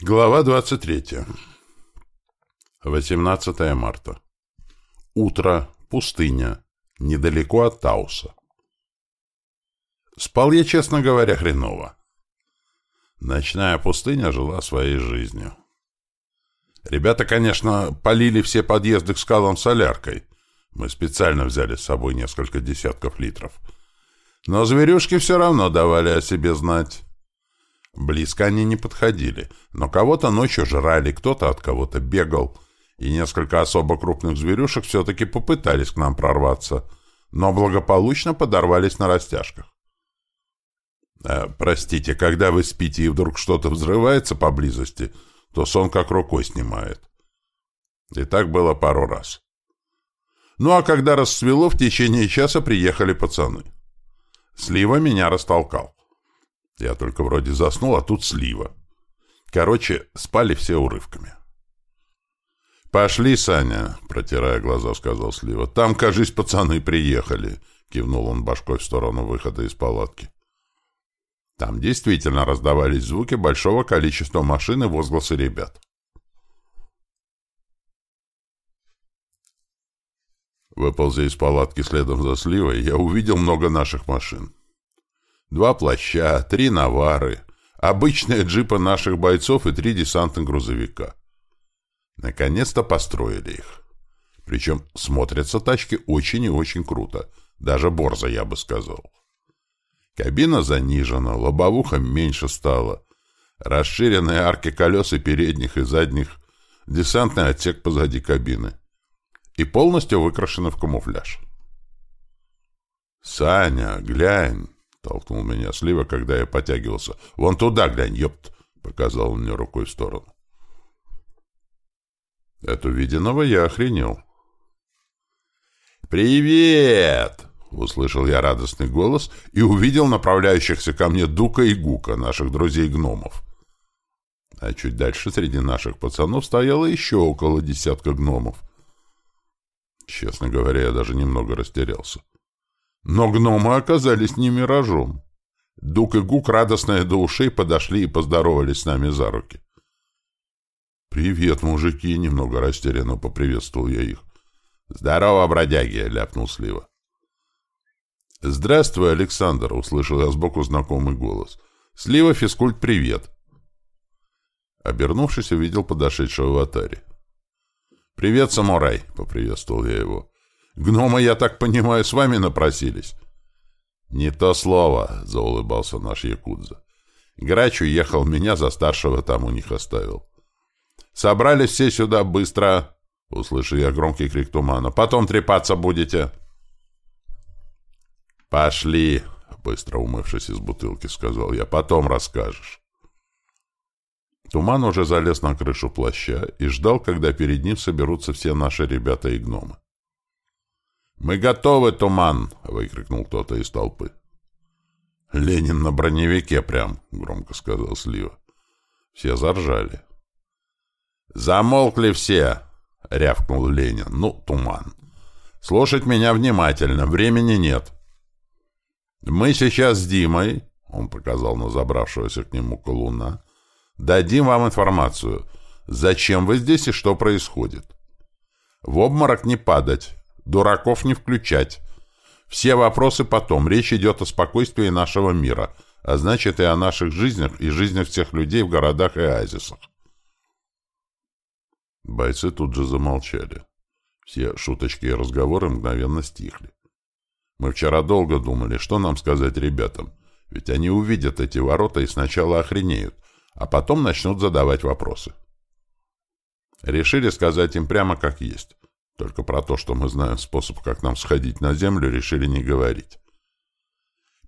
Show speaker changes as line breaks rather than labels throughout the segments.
Глава 23. 18 марта. Утро, пустыня, недалеко от Тауса. Спал я, честно говоря, хреново. Ночная пустыня жила своей жизнью. Ребята, конечно, полили все подъезды к скалам соляркой. Мы специально взяли с собой несколько десятков литров. Но зверюшки все равно давали о себе знать. Близко они не подходили, но кого-то ночью жрали, кто-то от кого-то бегал, и несколько особо крупных зверюшек все-таки попытались к нам прорваться, но благополучно подорвались на растяжках. Э, простите, когда вы спите и вдруг что-то взрывается поблизости, то сон как рукой снимает. И так было пару раз. Ну а когда расцвело, в течение часа приехали пацаны. Слива меня растолкал. Я только вроде заснул, а тут слива. Короче, спали все урывками. «Пошли, Саня», — протирая глаза, сказал Слива. «Там, кажись, пацаны приехали», — кивнул он башкой в сторону выхода из палатки. Там действительно раздавались звуки большого количества машин и возгласы ребят. Выползя из палатки следом за Сливой, я увидел много наших машин. Два плаща, три навары, обычные джипы наших бойцов и три десантных грузовика. Наконец-то построили их. Причем смотрятся тачки очень и очень круто. Даже борзо, я бы сказал. Кабина занижена, лобовуха меньше стала. Расширенные арки колес и передних и задних, десантный отсек позади кабины. И полностью выкрашены в камуфляж. «Саня, глянь!» — толкнул меня Слива, когда я потягивался. «Вон туда глянь, ёпт!» — показал он мне рукой в сторону. От увиденного я охренел. «Привет!» — услышал я радостный голос и увидел направляющихся ко мне Дука и Гука, наших друзей-гномов. А чуть дальше среди наших пацанов стояло еще около десятка гномов. Честно говоря, я даже немного растерялся. Но гномы оказались не миражом. Дук и Гук, радостные до ушей, подошли и поздоровались с нами за руки. «Привет, мужики!» — немного растерянно поприветствовал я их. «Здорово, бродяги!» — ляпнул Слива. «Здравствуй, Александр!» — услышал я сбоку знакомый голос. «Слива, физкульт, привет!» Обернувшись, увидел подошедшего в атаре. «Привет, самурай!» — поприветствовал я его. «Гномы, я так понимаю, с вами напросились?» «Не то слово!» — заулыбался наш Якудза. «Грач уехал, меня за старшего там у них оставил». «Собрались все сюда быстро!» — услышал я громкий крик тумана. «Потом трепаться будете!» «Пошли!» — быстро умывшись из бутылки, сказал я. «Потом расскажешь». Туман уже залез на крышу плаща и ждал, когда перед ним соберутся все наши ребята и гномы. «Мы готовы, Туман!» — выкрикнул кто-то из толпы. «Ленин на броневике прям!» — громко сказал Слива. Все заржали. «Замолкли все!» — рявкнул Ленин. «Ну, Туман! Слушать меня внимательно, времени нет!» Мы сейчас с Димой, он показал на забравшегося к нему колуна, дадим вам информацию, зачем вы здесь и что происходит. В обморок не падать, дураков не включать. Все вопросы потом, речь идет о спокойствии нашего мира, а значит и о наших жизнях и жизнях всех людей в городах и оазисах. Бойцы тут же замолчали. Все шуточки и разговоры мгновенно стихли. Мы вчера долго думали, что нам сказать ребятам, ведь они увидят эти ворота и сначала охренеют, а потом начнут задавать вопросы. Решили сказать им прямо как есть. Только про то, что мы знаем способ, как нам сходить на землю, решили не говорить.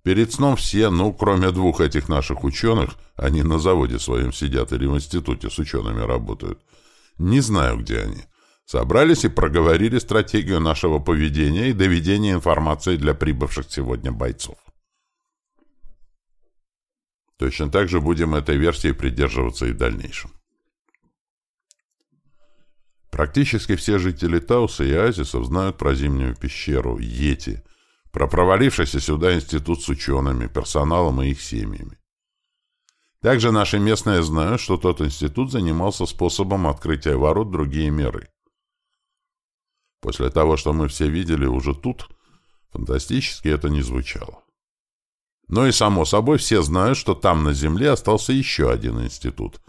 Перед сном все, ну, кроме двух этих наших ученых, они на заводе своем сидят или в институте с учеными работают, не знаю, где они, Собрались и проговорили стратегию нашего поведения и доведения информации для прибывших сегодня бойцов. Точно так же будем этой версии придерживаться и в дальнейшем. Практически все жители Тауса и Оазисов знают про зимнюю пещеру, Йети, про провалившийся сюда институт с учеными, персоналом и их семьями. Также наши местные знают, что тот институт занимался способом открытия ворот другие миры. После того, что мы все видели уже тут, фантастически это не звучало. Но и, само собой, все знают, что там на Земле остался еще один институт.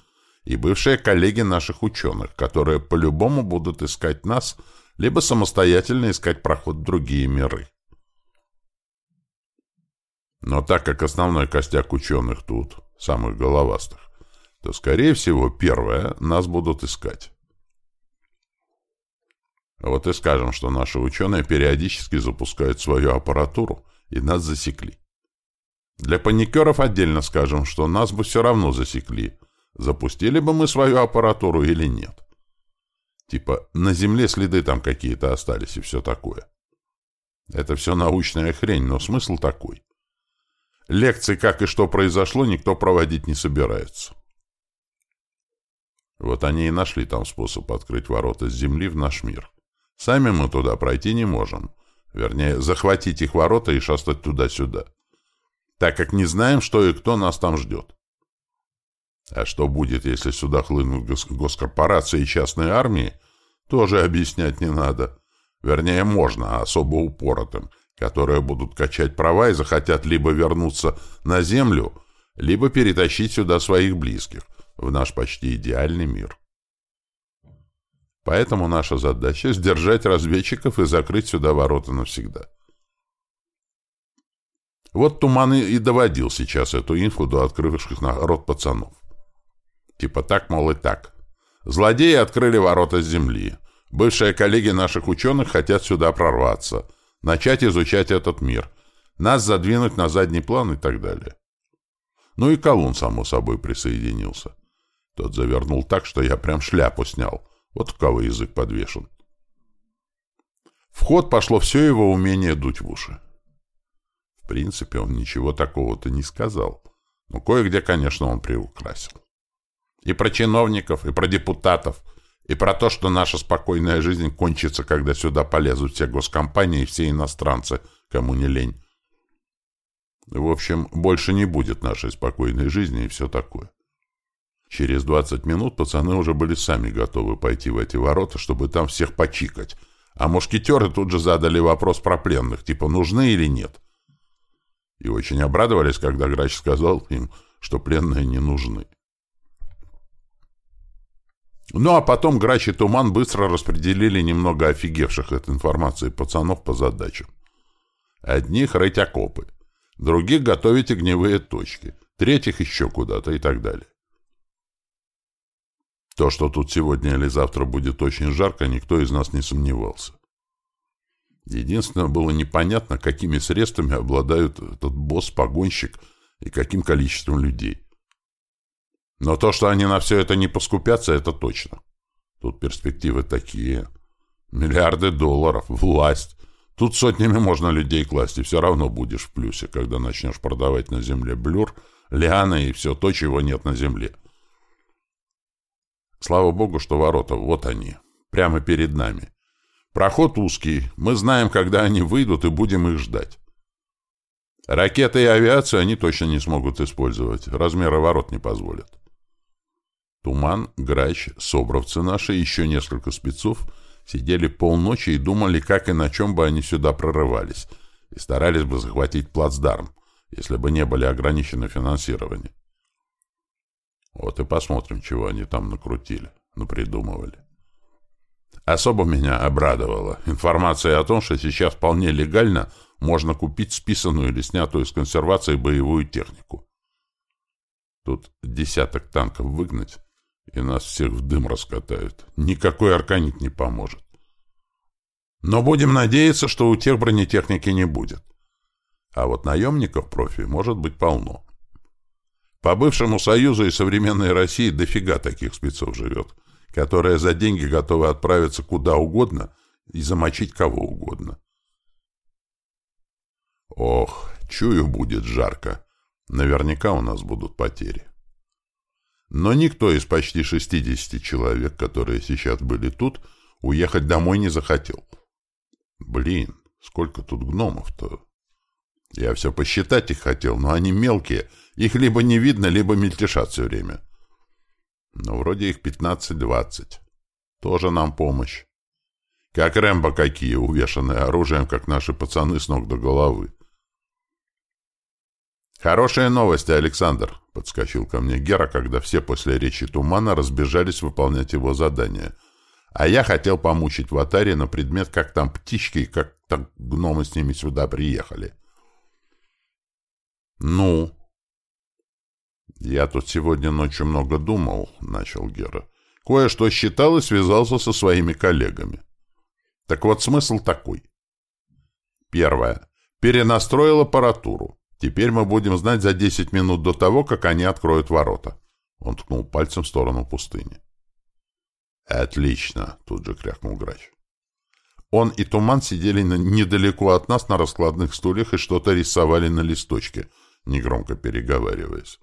И бывшие коллеги наших ученых, которые по-любому будут искать нас, либо самостоятельно искать проход в другие миры. Но так как основной костяк ученых тут, самых головастых, то, скорее всего, первое, нас будут искать. Вот и скажем, что наши ученые периодически запускают свою аппаратуру, и нас засекли. Для паникеров отдельно скажем, что нас бы все равно засекли, запустили бы мы свою аппаратуру или нет. Типа, на Земле следы там какие-то остались и все такое. Это все научная хрень, но смысл такой. Лекции, как и что произошло, никто проводить не собирается. Вот они и нашли там способ открыть ворота с Земли в наш мир. Сами мы туда пройти не можем. Вернее, захватить их ворота и шастать туда-сюда. Так как не знаем, что и кто нас там ждет. А что будет, если сюда хлынут гос госкорпорации и частные армии, тоже объяснять не надо. Вернее, можно, а особо упоротым, которые будут качать права и захотят либо вернуться на Землю, либо перетащить сюда своих близких, в наш почти идеальный мир. Поэтому наша задача — сдержать разведчиков и закрыть сюда ворота навсегда. Вот Туман и доводил сейчас эту инфу до открывших народ пацанов. Типа так, мол, и так. Злодеи открыли ворота с земли. Бывшие коллеги наших ученых хотят сюда прорваться, начать изучать этот мир, нас задвинуть на задний план и так далее. Ну и Колун, само собой, присоединился. Тот завернул так, что я прям шляпу снял. Вот у кого язык подвешен. В ход пошло все его умение дуть в уши. В принципе, он ничего такого-то не сказал. Но кое-где, конечно, он приукрасил. И про чиновников, и про депутатов, и про то, что наша спокойная жизнь кончится, когда сюда полезут все госкомпании и все иностранцы, кому не лень. В общем, больше не будет нашей спокойной жизни и все такое. Через двадцать минут пацаны уже были сами готовы пойти в эти ворота, чтобы там всех почикать. А мушкетеры тут же задали вопрос про пленных, типа нужны или нет. И очень обрадовались, когда грач сказал им, что пленные не нужны. Ну а потом Грач и Туман быстро распределили немного офигевших от информации пацанов по задачам. Одних рыть окопы, других готовить огневые точки, третьих еще куда-то и так далее. То, что тут сегодня или завтра будет очень жарко, никто из нас не сомневался. Единственное, было непонятно, какими средствами обладают этот босс-погонщик и каким количеством людей. Но то, что они на все это не поскупятся, это точно. Тут перспективы такие. Миллиарды долларов, власть. Тут сотнями можно людей класть, и все равно будешь в плюсе, когда начнешь продавать на земле блюр, лианы и все то, чего нет на земле. Слава богу, что ворота, вот они, прямо перед нами. Проход узкий, мы знаем, когда они выйдут, и будем их ждать. Ракеты и авиацию они точно не смогут использовать, размеры ворот не позволят. Туман, Грач, Собровцы наши и еще несколько спецов сидели полночи и думали, как и на чем бы они сюда прорывались, и старались бы захватить плацдарм, если бы не были ограничены финансированием. Вот и посмотрим, чего они там накрутили, напридумывали. Особо меня обрадовала информация о том, что сейчас вполне легально можно купить списанную или снятую с консервации боевую технику. Тут десяток танков выгнать, и нас всех в дым раскатают. Никакой арканит не поможет. Но будем надеяться, что у тех бронетехники не будет. А вот наемников профи может быть полно. По бывшему Союзу и современной России дофига таких спецов живет, которые за деньги готовы отправиться куда угодно и замочить кого угодно. Ох, чую, будет жарко. Наверняка у нас будут потери. Но никто из почти 60 человек, которые сейчас были тут, уехать домой не захотел. Блин, сколько тут гномов-то? Я все посчитать их хотел, но они мелкие. Их либо не видно, либо мельтешат все время. Но вроде их 15-20. Тоже нам помощь. Как Рэмбо какие, увешанные оружием, как наши пацаны с ног до головы. «Хорошие новости, Александр», — подскочил ко мне Гера, когда все после речи Тумана разбежались выполнять его задание. А я хотел помучить в Атаре на предмет, как там птички и как там гномы с ними сюда приехали. «Ну?» «Я тут сегодня ночью много думал», — начал Гера. «Кое-что считал и связался со своими коллегами. Так вот, смысл такой. Первое. Перенастроил аппаратуру. Теперь мы будем знать за 10 минут до того, как они откроют ворота». Он ткнул пальцем в сторону пустыни. «Отлично!» — тут же крякнул грач. Он и Туман сидели недалеко от нас на раскладных стульях и что-то рисовали на листочке, негромко переговариваясь.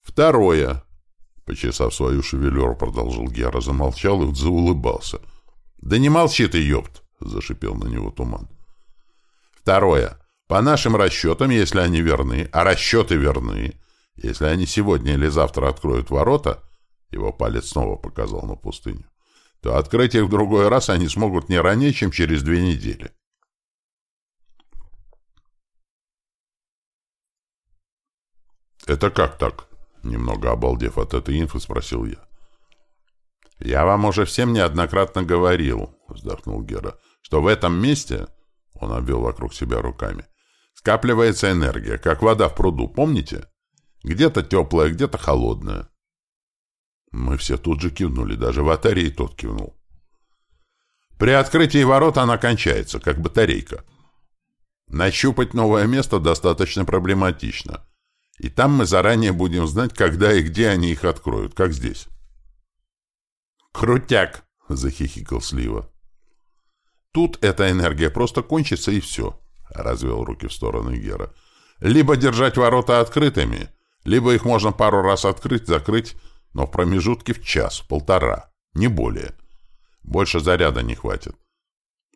«Второе!» — почесав свою шевелюру, продолжил Гера, замолчал и заулыбался. «Да не молчи ты, ёпт!» — зашипел на него Туман. «Второе. По нашим расчетам, если они верны, а расчеты верны, если они сегодня или завтра откроют ворота, его палец снова показал на пустыню, то открыть их в другой раз они смогут не ранее, чем через две недели. «Это как так?» — немного обалдев от этой инфы, спросил я. «Я вам уже всем неоднократно говорил», — вздохнул Гера, «что в этом месте...» — он обвел вокруг себя руками. «Скапливается энергия, как вода в пруду, помните? Где-то теплая, где-то холодная. Мы все тут же кивнули, даже Ватарий тот кивнул. При открытии ворот она кончается, как батарейка. Нащупать новое место достаточно проблематично. И там мы заранее будем знать, когда и где они их откроют, как здесь. «Крутяк!» — захихикал Слива. «Тут эта энергия просто кончится, и все», — развел руки в сторону Гера. «Либо держать ворота открытыми, либо их можно пару раз открыть, закрыть, но в промежутке в час, полтора, не более. Больше заряда не хватит.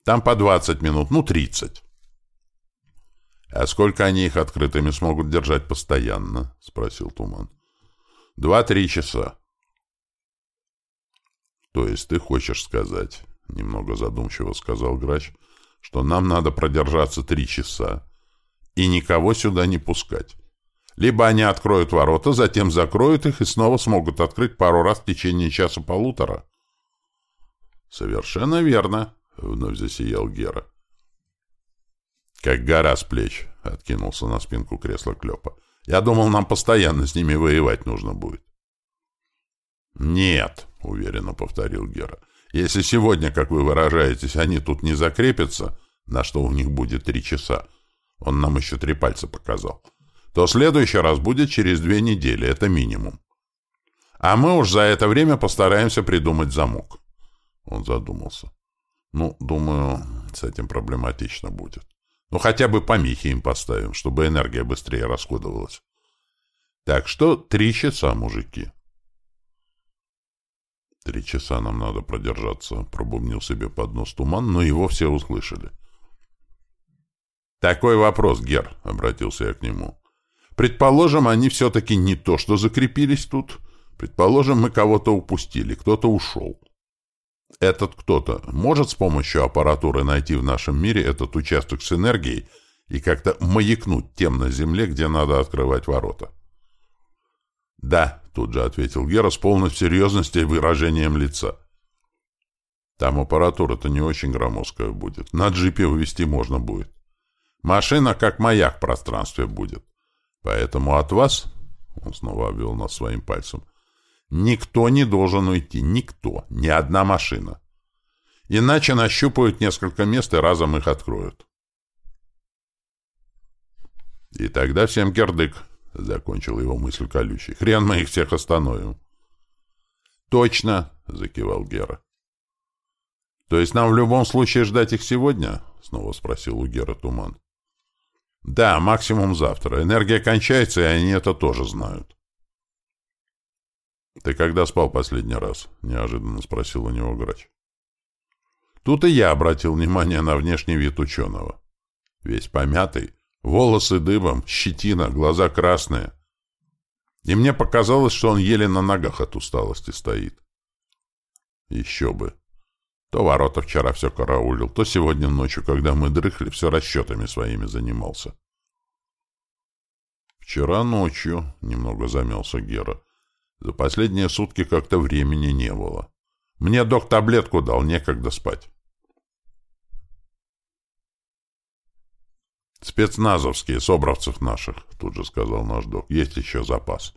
Там по 20 минут, ну 30. «А сколько они их открытыми смогут держать постоянно?» — спросил Туман. «Два-три часа». «То есть ты хочешь сказать, — немного задумчиво сказал Грач, — что нам надо продержаться три часа и никого сюда не пускать?» Либо они откроют ворота, затем закроют их и снова смогут открыть пару раз в течение часа-полутора. «Совершенно верно», — вновь засиял Гера. «Как гора с плеч», — откинулся на спинку кресла Клёпа. «Я думал, нам постоянно с ними воевать нужно будет». «Нет», — уверенно повторил Гера. «Если сегодня, как вы выражаетесь, они тут не закрепятся, на что у них будет три часа, он нам еще три пальца показал, — то следующий раз будет через две недели, это минимум. А мы уж за это время постараемся придумать замок. Он задумался. Ну, думаю, с этим проблематично будет. Ну, хотя бы помехи им поставим, чтобы энергия быстрее расходовалась. Так что три часа, мужики. Три часа нам надо продержаться, пробумнил себе под нос туман, но его все услышали. Такой вопрос, Гер, обратился я к нему. Предположим, они все-таки не то что закрепились тут. Предположим, мы кого-то упустили, кто-то ушел. Этот кто-то может с помощью аппаратуры найти в нашем мире этот участок с энергией и как-то маякнуть тем на Земле, где надо открывать ворота? «Да», — тут же ответил Гера с полной серьезностью и выражением лица. «Там аппаратура-то не очень громоздкая будет. На джипе увезти можно будет. Машина как маяк в пространстве будет. Поэтому от вас, он снова обвел нас своим пальцем, никто не должен уйти, никто, ни одна машина. Иначе нащупают несколько мест и разом их откроют. И тогда всем кирдык, — закончил его мысль колючий. Хрен мы их всех остановим. Точно, — закивал Гера. То есть нам в любом случае ждать их сегодня? — снова спросил у Гера Туман. Да, максимум завтра. Энергия кончается, и они это тоже знают. «Ты когда спал последний раз?» — неожиданно спросил у него грач. Тут и я обратил внимание на внешний вид ученого. Весь помятый, волосы дыбом, щетина, глаза красные. И мне показалось, что он еле на ногах от усталости стоит. Еще бы. То ворота вчера все караулил, то сегодня ночью, когда мы дрыхли, все расчетами своими занимался. Вчера ночью, — немного замялся Гера, — за последние сутки как-то времени не было. Мне док таблетку дал, некогда спать. «Спецназовские, собравцев наших», — тут же сказал наш док. «Есть еще запас.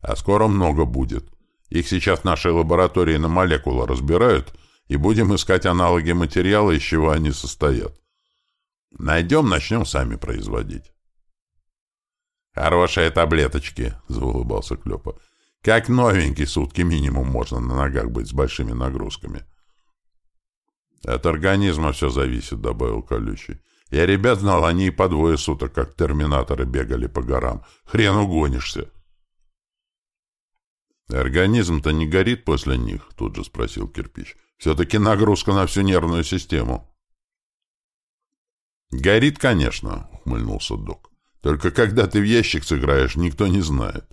А скоро много будет. Их сейчас в нашей лаборатории на молекулы разбирают, и будем искать аналоги материала, из чего они состоят. Найдем, начнем сами производить». «Хорошие таблеточки», — заулыбался Клёпа. «Как новенький, сутки минимум можно на ногах быть с большими нагрузками». «От организма все зависит», — добавил Колючий. Я ребят знал, они и по двое суток, как терминаторы, бегали по горам. Хрен угонишься. «Организм-то не горит после них?» — тут же спросил кирпич. «Все-таки нагрузка на всю нервную систему». «Горит, конечно», — ухмыльнулся док. «Только когда ты в ящик сыграешь, никто не знает.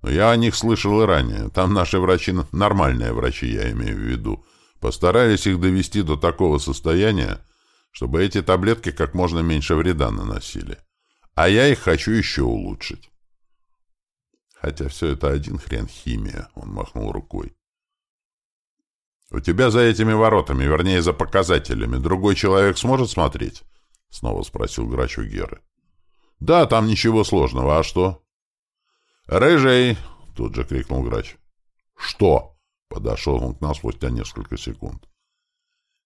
Но я о них слышал и ранее. Там наши врачи, нормальные врачи, я имею в виду, постарались их довести до такого состояния, чтобы эти таблетки как можно меньше вреда наносили. А я их хочу еще улучшить. Хотя все это один хрен химия, он махнул рукой. «У тебя за этими воротами, вернее, за показателями, другой человек сможет смотреть?» — снова спросил грач у Геры. «Да, там ничего сложного. А что?» «Рыжий!» — тут же крикнул грач. «Что?» — подошел он к нам спустя несколько секунд.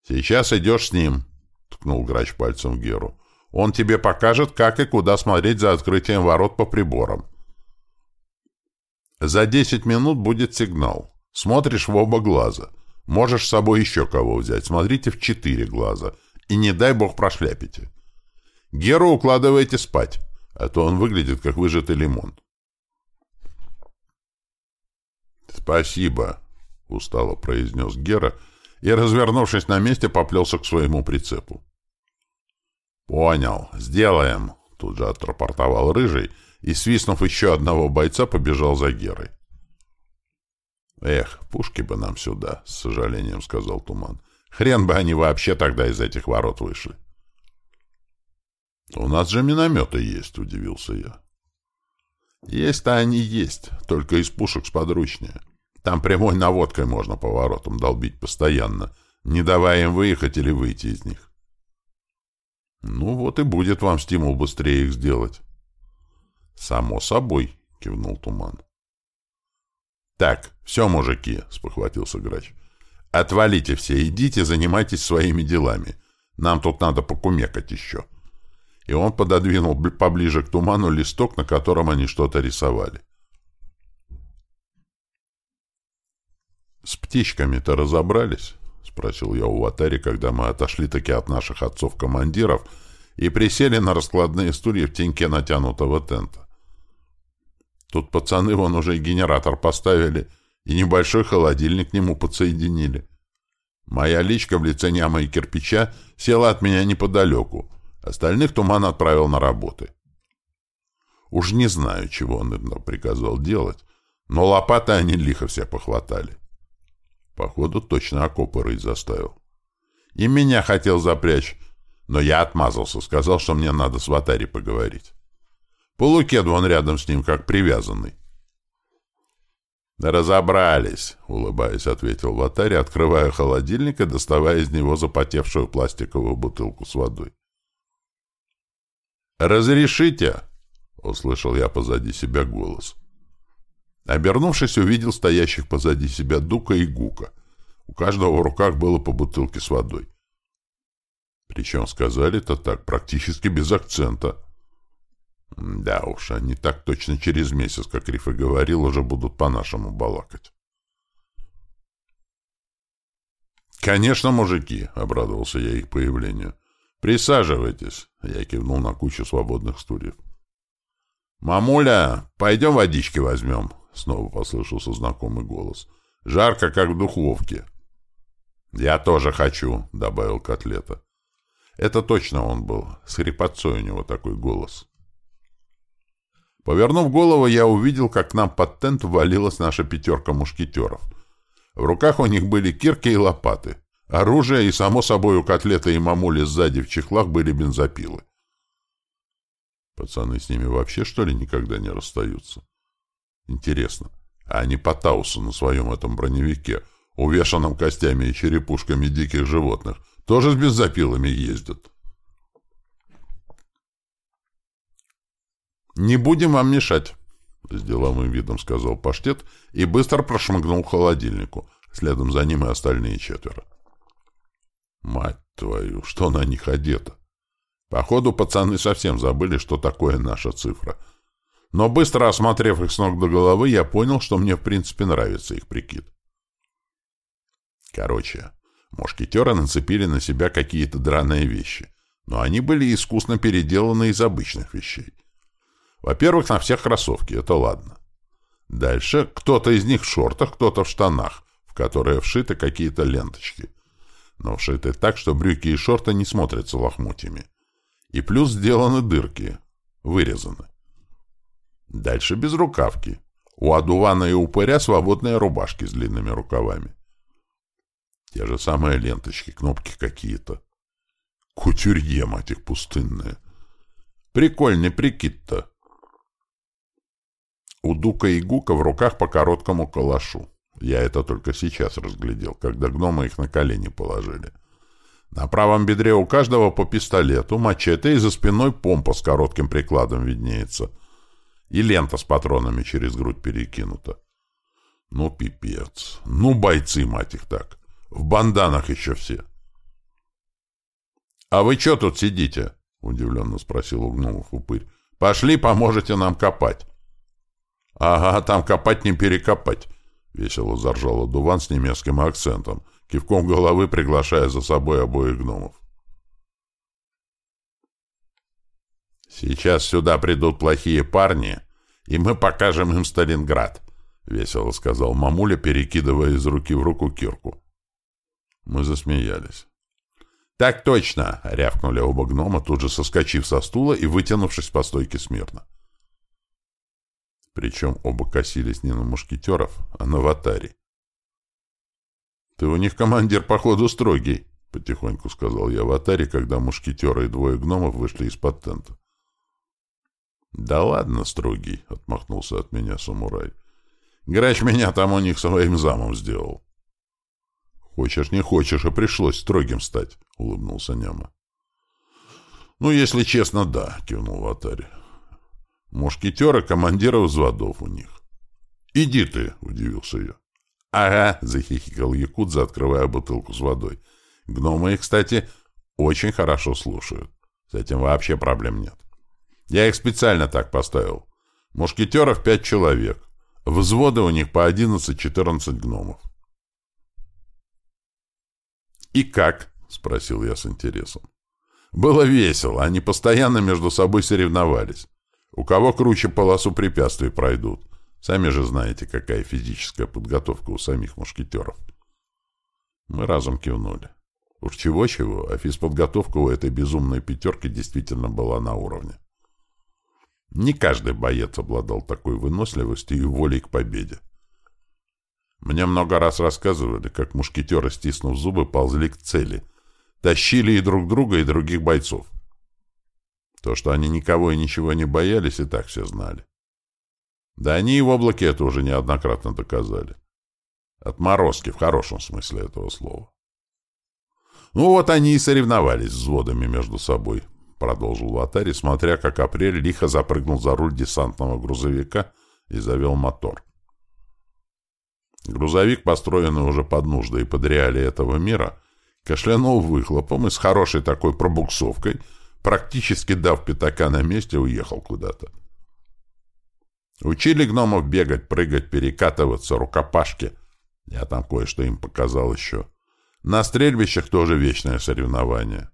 «Сейчас идешь с ним. — ткнул грач пальцем в Геру. «Он тебе покажет, как и куда смотреть за открытием ворот по приборам. За десять минут будет сигнал. Смотришь в оба глаза. Можешь с собой еще кого взять. Смотрите в четыре глаза. И не дай бог прошляпите. Геру укладывайте спать, а то он выглядит, как выжатый лимон».
«Спасибо», — устало произнес Гера, — и, развернувшись на месте, поплелся к своему прицепу.
«Понял. Сделаем», — тут же отрапортовал Рыжий и, свистнув еще одного бойца, побежал за Герой.
«Эх, пушки бы нам сюда», — с сожалением сказал Туман. «Хрен бы они вообще тогда из этих ворот вышли».
«У нас же минометы есть», — удивился я.
«Есть-то они есть, только из пушек сподручнее. Там прямой наводкой можно поворотом долбить постоянно, не давая им выехать или выйти из них.
Ну вот и будет вам стимул быстрее их сделать.
Само собой, кивнул Туман.
Так, все, мужики, спохватился Грач. Отвалите все, идите, занимайтесь своими делами. Нам тут надо покумекать еще. И он пододвинул поближе к туману листок, на котором они что-то рисовали.
«С птичками-то разобрались?» — спросил я у Ватари, когда мы отошли таки от наших отцов-командиров и присели на раскладные стулья в теньке натянутого тента. Тут пацаны вон уже генератор поставили, и небольшой холодильник к нему подсоединили. Моя личка в лице няма и кирпича села от меня неподалеку, остальных туман отправил на работы. Уж не знаю, чего он им приказал делать, но лопаты они лихо все похватали. Походу, точно окопы рыть заставил. И меня хотел запрячь, но я отмазался, сказал, что мне надо с Ватари поговорить. Полукед вон рядом с ним, как привязанный.
«Разобрались», — улыбаясь, ответил Ватари, открывая холодильник и доставая из него запотевшую пластиковую бутылку с водой.
«Разрешите?» — услышал я позади себя голос. Обернувшись, увидел стоящих позади себя Дука и Гука. У каждого в руках было по бутылке с водой. Причем сказали это так, практически без акцента. Да уж, они так точно через месяц, как Риф и говорил, уже будут по-нашему балакать.
«Конечно, мужики!» — обрадовался я их появлению. «Присаживайтесь!» — я кивнул на кучу свободных стульев. «Мамуля, пойдем водички возьмем!» Снова послышался знакомый голос. «Жарко, как в духовке». «Я тоже хочу», — добавил котлета.
Это точно он был. С хрипотцой у него такой голос. Повернув голову, я увидел, как к нам под тент ввалилась наша пятерка мушкетеров. В руках у них были кирки и лопаты. Оружие и, само собой, у котлета и мамули сзади в чехлах были бензопилы. Пацаны с ними вообще, что ли, никогда не расстаются? Интересно, а по Таусу на своем этом броневике, увешанном костями и черепушками диких животных, тоже с бензопилами ездят? «Не будем вам мешать», — с деловым видом сказал паштет и быстро прошмыгнул к холодильнику. Следом за ним и остальные четверо. Мать твою, что на них одето? Походу, пацаны совсем забыли, что такое наша цифра. Но быстро осмотрев их с ног до головы, я понял, что мне в принципе нравится их прикид. Короче, мушкетеры нацепили на себя какие-то драные вещи, но они были искусно переделаны из обычных вещей. Во-первых, на всех кроссовки, это ладно. Дальше кто-то из них в шортах, кто-то в штанах, в которые вшиты какие-то ленточки но вшиты так, что брюки и шорты не смотрятся лохмотьями. И плюс сделаны дырки, вырезаны. Дальше без рукавки. У одувана и упыря свободные рубашки с длинными рукавами. Те же самые ленточки, кнопки какие-то. Кутюрье, мать их, пустынные. Прикольный прикид-то. У Дука и Гука в руках по короткому калашу. Я это только сейчас разглядел, когда гномы их на колени положили. На правом бедре у каждого по пистолету, мачете и за спиной помпа с коротким прикладом виднеется. И лента с патронами через грудь перекинута. Ну, пипец. Ну, бойцы, мать их так. В банданах еще все. — А вы что тут сидите? — удивленно спросил у гномов упырь. — Пошли, поможете нам копать. — Ага, там копать не перекопать. — весело заржал одуван с немецким акцентом, кивком головы приглашая за собой обоих гномов. «Сейчас сюда придут плохие парни, и мы покажем им Сталинград», — весело сказал мамуля, перекидывая из руки в руку кирку. Мы засмеялись. «Так точно!» — рявкнули оба гнома, тут же соскочив со стула и вытянувшись по стойке смирно. Причем оба косились не на мушкетеров, а на ватари. «Ты у них командир, походу, строгий», — потихоньку сказал я ватаре, когда мушкетеры и двое гномов вышли из-под тента. «Да ладно, строгий», — отмахнулся от меня самурай. «Грач меня там у них своим замом сделал». «Хочешь, не хочешь, а пришлось строгим стать», — улыбнулся Няма. «Ну, если честно, да», — кивнул Ватари. Мушкетеры командиров взводов у них. «Иди ты!» — удивился я. «Ага!» — захихикал Якудза, открывая бутылку с водой. «Гномы кстати, очень хорошо слушают. С этим вообще проблем нет. Я их специально так поставил. Мушкетеров пять человек. Взводы у них по одиннадцать-четырнадцать гномов». «И как?» — спросил я с интересом. «Было весело. Они постоянно между собой соревновались. У кого круче полосу препятствий пройдут. Сами же знаете, какая физическая подготовка у самих мушкетеров. Мы разом кивнули. Уж чего-чего, а физподготовка у этой безумной пятерки действительно была на уровне. Не каждый боец обладал такой выносливостью и волей к победе. Мне много раз рассказывали, как мушкетеры, стиснув зубы, ползли к цели. Тащили и друг друга, и других бойцов. То, что они никого и ничего не боялись, и так все знали. Да они и в облаке это уже неоднократно доказали. Отморозки, в хорошем смысле этого слова. Ну вот они и соревновались взводами между собой, продолжил Ватари, смотря как Апрель лихо запрыгнул за руль десантного грузовика и завел мотор. Грузовик, построенный уже под нужды и под реалии этого мира, кашлянул выхлопом и с хорошей такой пробуксовкой — практически дав пятака на месте, уехал куда-то. Учили гномов бегать, прыгать, перекатываться, рукопашки. Я там кое-что им показал еще. На стрельбищах тоже вечное соревнование.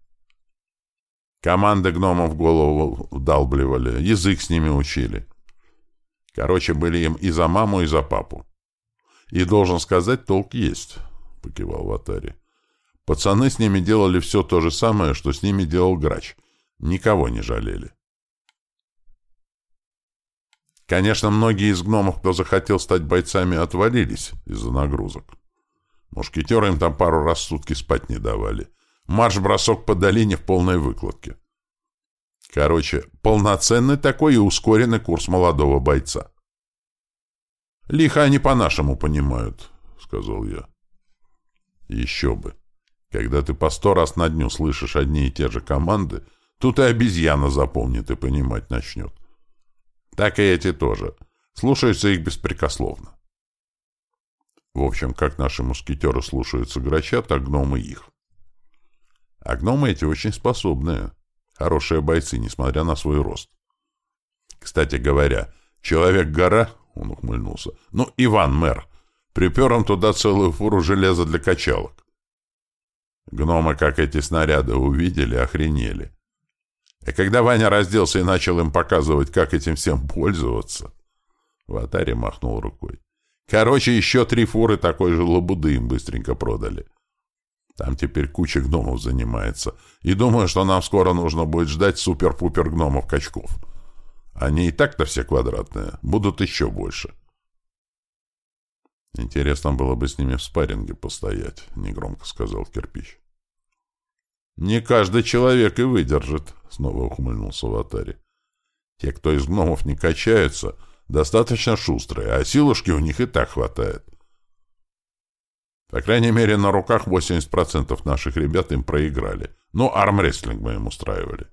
Команды гномов голову вдалбливали, язык с ними учили. Короче, были им и за маму, и за папу. И, должен сказать, толк есть, — покивал Ватари. Пацаны с ними делали все то же самое, что с ними делал грач. Никого не жалели. Конечно, многие из гномов, кто захотел стать бойцами, отвалились из-за нагрузок. Мушкетеры им там пару раз сутки спать не давали. Марш-бросок по долине в полной выкладке. Короче, полноценный такой и ускоренный курс молодого бойца. «Лихо они по-нашему понимают», — сказал я. «Еще бы. Когда ты по сто раз на дню слышишь одни и те же команды, тут и обезьяна запомнит и понимать начнет. Так и эти тоже. Слушаются их беспрекословно. В общем, как наши мускетеры слушаются грача, так гномы их. А гномы эти очень способные. Хорошие бойцы, несмотря на свой рост. Кстати говоря, Человек-гора, он ухмыльнулся, ну, Иван, мэр, припер им туда целую фуру железа для качалок. Гномы, как эти снаряды увидели, охренели. И когда Ваня разделся и начал им показывать, как этим всем пользоваться, Ватари махнул рукой. Короче, еще три фуры такой же лабуды им быстренько продали. Там теперь куча гномов занимается. И думаю, что нам скоро нужно будет ждать супер-пупер гномов-качков. Они и так-то все квадратные. Будут еще больше. Интересно было бы с ними в спарринге постоять, негромко сказал кирпич. Не каждый человек и выдержит, снова ухмыльнулся Ватари. Те, кто из гномов не качаются, достаточно шустрые, а силушки у них и так хватает. По крайней мере, на руках 80% наших ребят им проиграли. Ну, армрестлинг мы им устраивали.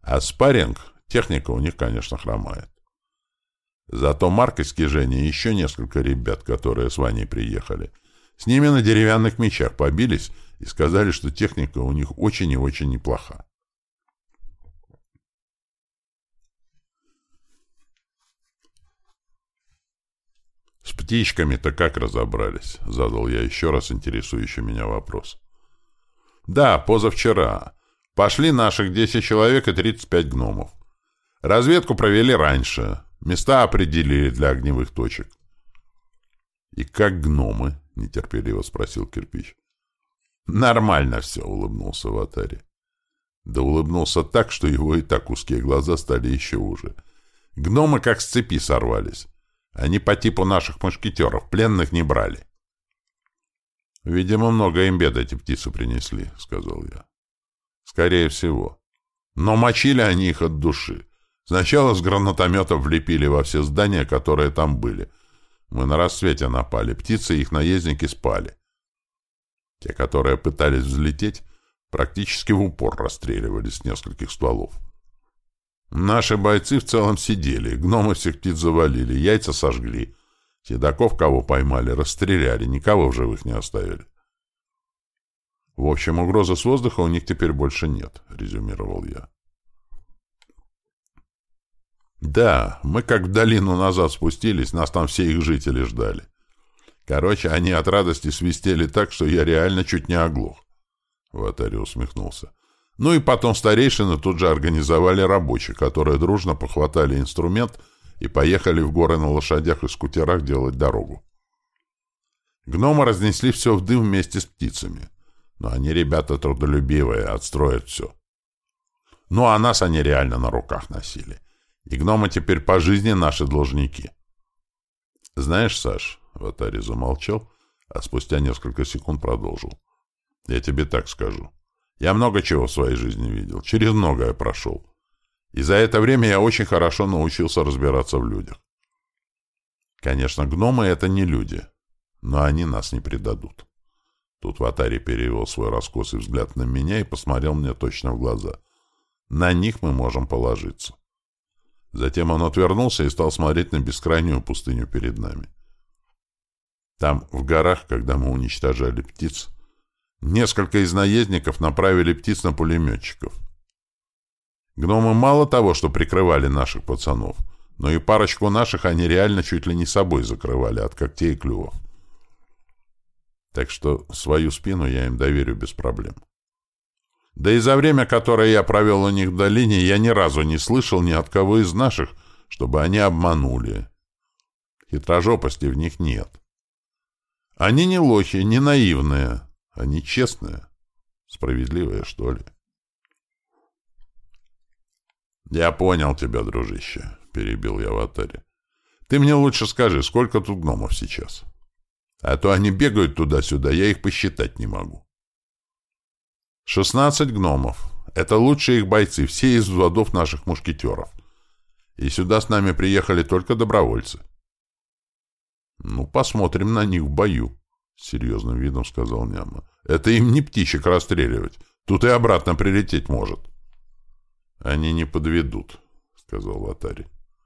А спарринг Техника у них, конечно, хромает. Зато Марк из и еще несколько ребят, которые с Ваней приехали, с ними на деревянных мечах побились и сказали, что техника у них очень и очень неплоха. Птичками-то как разобрались?» — задал я еще раз интересующий меня вопрос. «Да, позавчера. Пошли наших 10 человек и 35 гномов. Разведку провели раньше. Места определили для огневых точек. «И как гномы?» — нетерпеливо спросил кирпич. «Нормально все», — улыбнулся Ватари. Да улыбнулся так, что его и так узкие глаза стали еще уже. Гномы как с цепи сорвались. Они по типу наших мушкетеров, пленных не брали. «Видимо, много им бед эти птицы принесли», — сказал я. «Скорее всего. Но мочили они их от души. Сначала с гранатометов влепили во все здания, которые там были. Мы на рассвете напали, птицы и их наездники спали. Те, которые пытались взлететь, практически в упор расстреливались с нескольких стволов. Наши бойцы в целом сидели, гномы всех птиц завалили, яйца сожгли. Седаков, кого поймали, расстреляли, никого в живых не оставили. В общем, угрозы с воздуха у них теперь больше нет, резюмировал я. Да, мы как в долину назад спустились, нас там все их жители ждали. Короче, они от радости свистели так, что я реально чуть не оглох. Ватари усмехнулся. Ну и потом старейшины тут же организовали рабочих, которые дружно похватали инструмент и поехали в горы на лошадях и скутерах делать дорогу. Гномы разнесли все в дым вместе с птицами. Но они ребята трудолюбивые, отстроят все. Ну а нас они реально на руках носили. И гномы теперь по жизни наши должники. Знаешь, Саш, Ватари замолчал, а спустя несколько секунд продолжил. Я тебе так скажу. Я много чего в своей жизни видел, через многое прошел. И за это время я очень хорошо научился разбираться в людях. Конечно, гномы — это не люди, но они нас не предадут. Тут Ватари перевел свой раскосый взгляд на меня и посмотрел мне точно в глаза. На них мы можем положиться. Затем он отвернулся и стал смотреть на бескрайнюю пустыню перед нами. Там, в горах, когда мы уничтожали птиц, несколько из наездников направили птиц на пулеметчиков. Гномы мало того, что прикрывали наших пацанов, но и парочку наших они реально чуть ли не собой закрывали от когтей и клювов. Так что свою спину я им доверю без проблем. Да и за время, которое я провел у них в долине, я ни разу не слышал ни от кого из наших, чтобы они обманули. Хитрожопости в них нет. Они не лохи, не наивные. Они честные, справедливые, что ли? «Я понял тебя, дружище», — перебил я в атаре. «Ты мне лучше скажи, сколько тут гномов сейчас? А то они бегают туда-сюда, я их посчитать не могу». «Шестнадцать гномов. Это лучшие их бойцы, все из взводов наших мушкетеров. И сюда с нами приехали только добровольцы». «Ну, посмотрим на них в бою», — серьезным видом сказал Няма. «Это им не птичек расстреливать. Тут и обратно прилететь может». «Они не подведут», — сказал Ватари.